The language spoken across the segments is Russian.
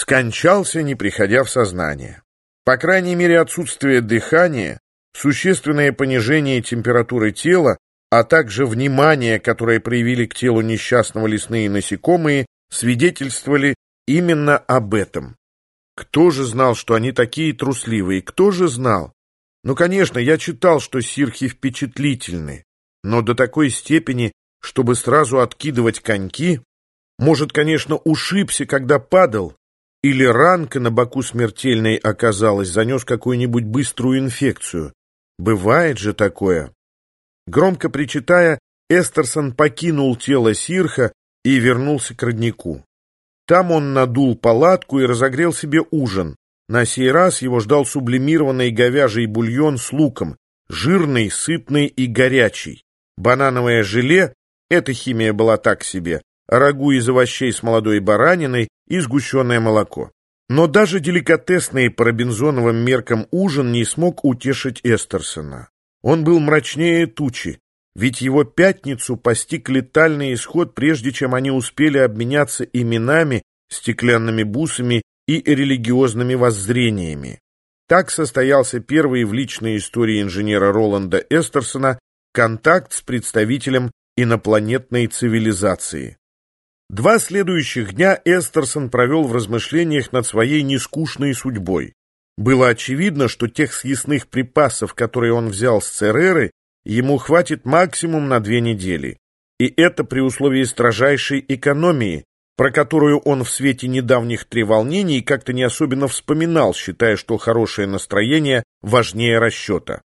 скончался, не приходя в сознание. По крайней мере, отсутствие дыхания, существенное понижение температуры тела, а также внимание, которое проявили к телу несчастного лесные насекомые, свидетельствовали именно об этом. Кто же знал, что они такие трусливые? Кто же знал? Ну, конечно, я читал, что сирхи впечатлительны, но до такой степени, чтобы сразу откидывать коньки, может, конечно, ушибся, когда падал, или ранка на боку смертельной оказалась, занес какую-нибудь быструю инфекцию. Бывает же такое. Громко причитая, Эстерсон покинул тело Сирха и вернулся к роднику. Там он надул палатку и разогрел себе ужин. На сей раз его ждал сублимированный говяжий бульон с луком, жирный, сытный и горячий. Банановое желе — эта химия была так себе, рагу из овощей с молодой бараниной и сгущенное молоко. Но даже деликатесный по Робинзоновым меркам ужин не смог утешить Эстерсона. Он был мрачнее тучи, ведь его пятницу постиг летальный исход, прежде чем они успели обменяться именами, стеклянными бусами и религиозными воззрениями. Так состоялся первый в личной истории инженера Роланда Эстерсона контакт с представителем инопланетной цивилизации. Два следующих дня Эстерсон провел в размышлениях над своей нескучной судьбой. Было очевидно, что тех съестных припасов, которые он взял с Цереры, ему хватит максимум на две недели. И это при условии строжайшей экономии, про которую он в свете недавних треволнений как-то не особенно вспоминал, считая, что хорошее настроение важнее расчета.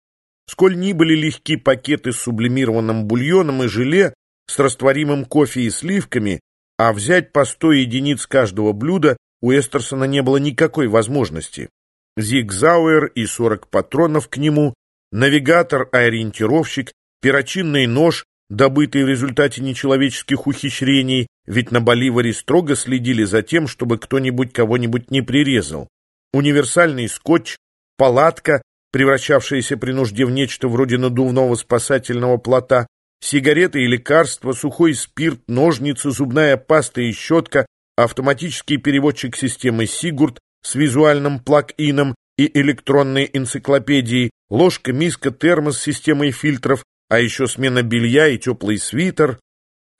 Сколь ни были легки пакеты с сублимированным бульоном и желе, с растворимым кофе и сливками, а взять по сто единиц каждого блюда у Эстерсона не было никакой возможности. Зигзауэр и сорок патронов к нему, навигатор-ориентировщик, перочинный нож, добытый в результате нечеловеческих ухищрений, ведь на Боливаре строго следили за тем, чтобы кто-нибудь кого-нибудь не прирезал, универсальный скотч, палатка, превращавшаяся при нужде в нечто вроде надувного спасательного плота, сигареты и лекарства, сухой спирт, ножницы, зубная паста и щетка, автоматический переводчик системы «Сигурд» с визуальным плаг-ином и электронной энциклопедией, ложка, миска, термос с системой фильтров, а еще смена белья и теплый свитер.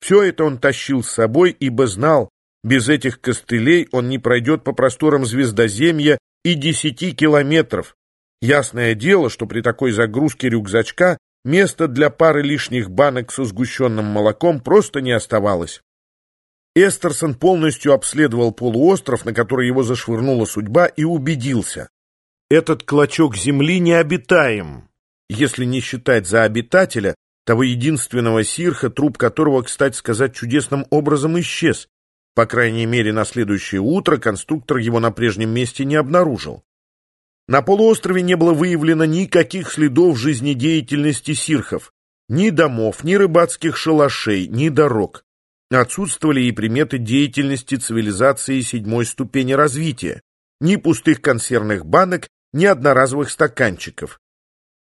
Все это он тащил с собой, ибо знал, без этих костылей он не пройдет по просторам звездоземья и десяти километров, Ясное дело, что при такой загрузке рюкзачка места для пары лишних банок со сгущенным молоком просто не оставалось. Эстерсон полностью обследовал полуостров, на который его зашвырнула судьба, и убедился. Этот клочок земли необитаем, если не считать за обитателя того единственного сирха, труп которого, кстати сказать, чудесным образом исчез. По крайней мере, на следующее утро конструктор его на прежнем месте не обнаружил. На полуострове не было выявлено никаких следов жизнедеятельности сирхов, ни домов, ни рыбацких шалашей, ни дорог. Отсутствовали и приметы деятельности цивилизации седьмой ступени развития, ни пустых консервных банок, ни одноразовых стаканчиков.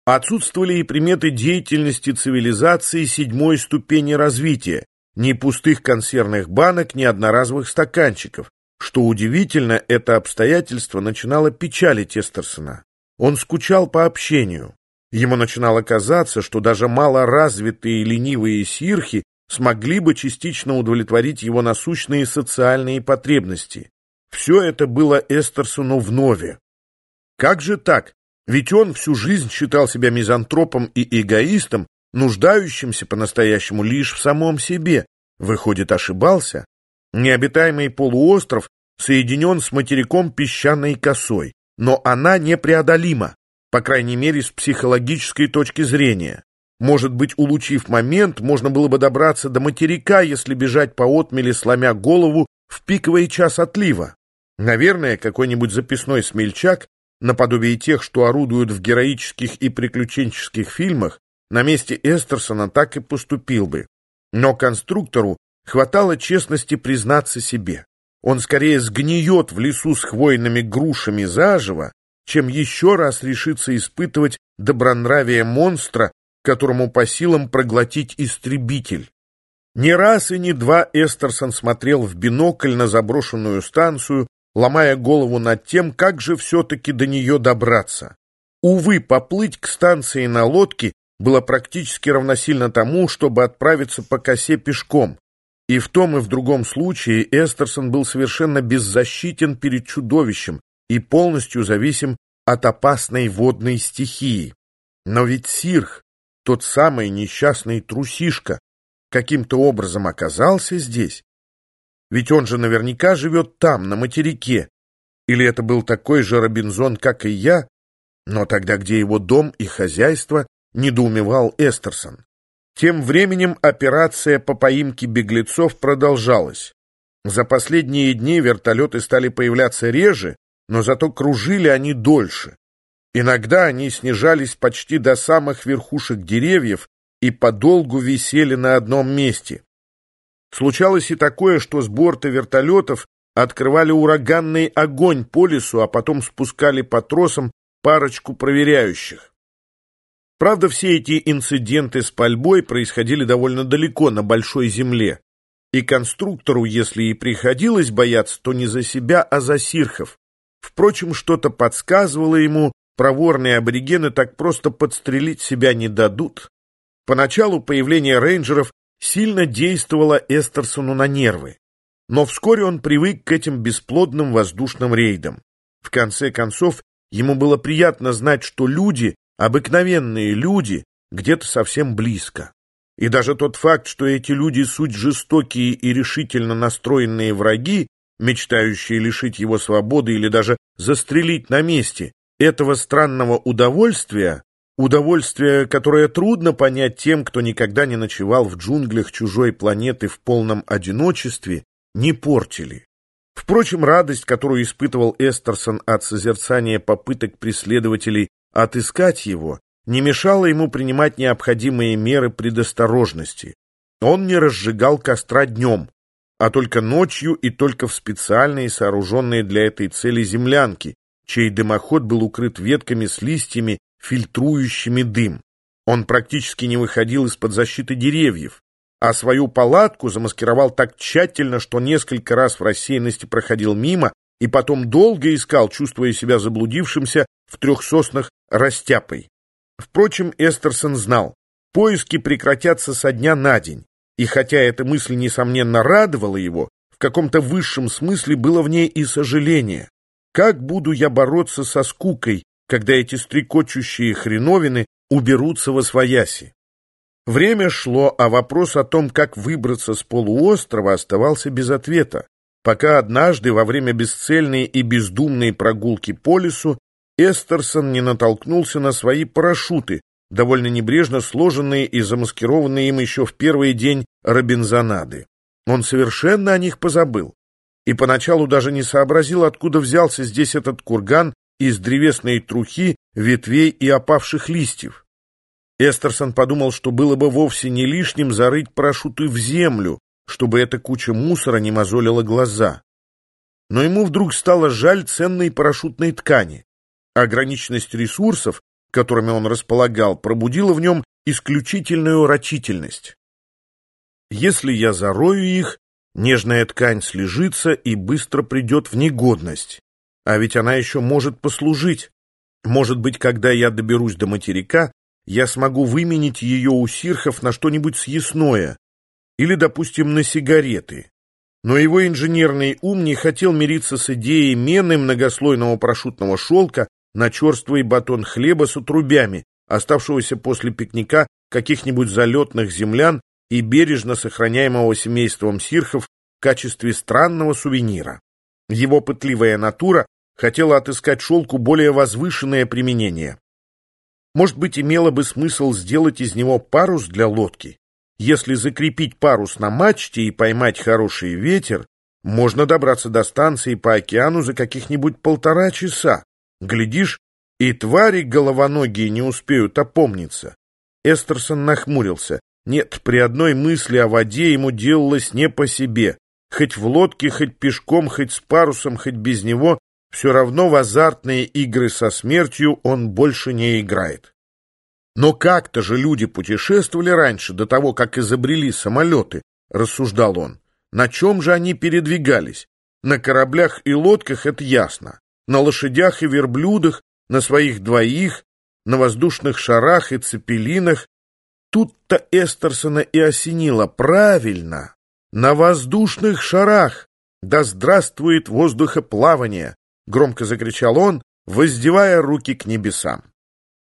Отсутствовали и приметы деятельности цивилизации седьмой ступени развития, ни пустых консервных банок, ни одноразовых стаканчиков, что удивительно, это обстоятельство начинало печалить Эстерсона. Он скучал по общению. Ему начинало казаться, что даже малоразвитые ленивые сирхи смогли бы частично удовлетворить его насущные социальные потребности. Все это было Эстерсону вновь. Как же так? Ведь он всю жизнь считал себя мизантропом и эгоистом, нуждающимся по-настоящему лишь в самом себе. Выходит, ошибался? Необитаемый полуостров соединен с материком песчаной косой, но она непреодолима, по крайней мере, с психологической точки зрения. Может быть, улучив момент, можно было бы добраться до материка, если бежать по отмели, сломя голову, в пиковый час отлива. Наверное, какой-нибудь записной смельчак, наподобие тех, что орудуют в героических и приключенческих фильмах, на месте Эстерсона так и поступил бы. Но конструктору хватало честности признаться себе. Он скорее сгниет в лесу с хвойными грушами заживо, чем еще раз решится испытывать добронравие монстра, которому по силам проглотить истребитель. Не раз и не два Эстерсон смотрел в бинокль на заброшенную станцию, ломая голову над тем, как же все-таки до нее добраться. Увы, поплыть к станции на лодке было практически равносильно тому, чтобы отправиться по косе пешком. И в том и в другом случае Эстерсон был совершенно беззащитен перед чудовищем и полностью зависим от опасной водной стихии. Но ведь Сирх, тот самый несчастный трусишка, каким-то образом оказался здесь. Ведь он же наверняка живет там, на материке. Или это был такой же Робинзон, как и я? Но тогда где его дом и хозяйство, недоумевал Эстерсон. Тем временем операция по поимке беглецов продолжалась. За последние дни вертолеты стали появляться реже, но зато кружили они дольше. Иногда они снижались почти до самых верхушек деревьев и подолгу висели на одном месте. Случалось и такое, что с борта вертолетов открывали ураганный огонь по лесу, а потом спускали по тросам парочку проверяющих. Правда, все эти инциденты с пальбой происходили довольно далеко, на большой земле. И конструктору, если и приходилось бояться, то не за себя, а за сирхов. Впрочем, что-то подсказывало ему, проворные аборигены так просто подстрелить себя не дадут. Поначалу появление рейнджеров сильно действовало Эстерсону на нервы. Но вскоре он привык к этим бесплодным воздушным рейдам. В конце концов, ему было приятно знать, что люди Обыкновенные люди где-то совсем близко. И даже тот факт, что эти люди суть жестокие и решительно настроенные враги, мечтающие лишить его свободы или даже застрелить на месте, этого странного удовольствия, удовольствия, которое трудно понять тем, кто никогда не ночевал в джунглях чужой планеты в полном одиночестве, не портили. Впрочем, радость, которую испытывал Эстерсон от созерцания попыток преследователей Отыскать его не мешало ему принимать необходимые меры предосторожности. Он не разжигал костра днем, а только ночью и только в специальные сооруженные для этой цели землянки, чей дымоход был укрыт ветками с листьями, фильтрующими дым. Он практически не выходил из-под защиты деревьев, а свою палатку замаскировал так тщательно, что несколько раз в рассеянности проходил мимо и потом долго искал, чувствуя себя заблудившимся в трех соснах растяпой. Впрочем, Эстерсон знал, поиски прекратятся со дня на день, и хотя эта мысль, несомненно, радовала его, в каком-то высшем смысле было в ней и сожаление. Как буду я бороться со скукой, когда эти стрекочущие хреновины уберутся во свояси? Время шло, а вопрос о том, как выбраться с полуострова, оставался без ответа, пока однажды во время бесцельной и бездумной прогулки по лесу Эстерсон не натолкнулся на свои парашюты, довольно небрежно сложенные и замаскированные им еще в первый день Робинзонады. Он совершенно о них позабыл и поначалу даже не сообразил, откуда взялся здесь этот курган из древесной трухи, ветвей и опавших листьев. Эстерсон подумал, что было бы вовсе не лишним зарыть парашюты в землю, чтобы эта куча мусора не мозолила глаза. Но ему вдруг стало жаль ценной парашютной ткани. Ограниченность ресурсов, которыми он располагал, пробудила в нем исключительную рачительность. Если я зарою их, нежная ткань слежится и быстро придет в негодность. А ведь она еще может послужить. Может быть, когда я доберусь до материка, я смогу выменить ее у сирхов на что-нибудь съестное. Или, допустим, на сигареты. Но его инженерный ум не хотел мириться с идеей мены многослойного парашютного шелка, на черствый батон хлеба с отрубями, оставшегося после пикника каких-нибудь залетных землян и бережно сохраняемого семейством сирхов в качестве странного сувенира. Его пытливая натура хотела отыскать шелку более возвышенное применение. Может быть, имело бы смысл сделать из него парус для лодки. Если закрепить парус на мачте и поймать хороший ветер, можно добраться до станции по океану за каких-нибудь полтора часа. Глядишь, и твари головоногие не успеют опомниться. Эстерсон нахмурился. Нет, при одной мысли о воде ему делалось не по себе. Хоть в лодке, хоть пешком, хоть с парусом, хоть без него, все равно в азартные игры со смертью он больше не играет. Но как-то же люди путешествовали раньше, до того, как изобрели самолеты, рассуждал он. На чем же они передвигались? На кораблях и лодках это ясно. На лошадях и верблюдах, на своих двоих, на воздушных шарах и цепелинах. Тут-то Эстерсона и осенило. Правильно! На воздушных шарах! Да здравствует воздухоплавание! Громко закричал он, воздевая руки к небесам.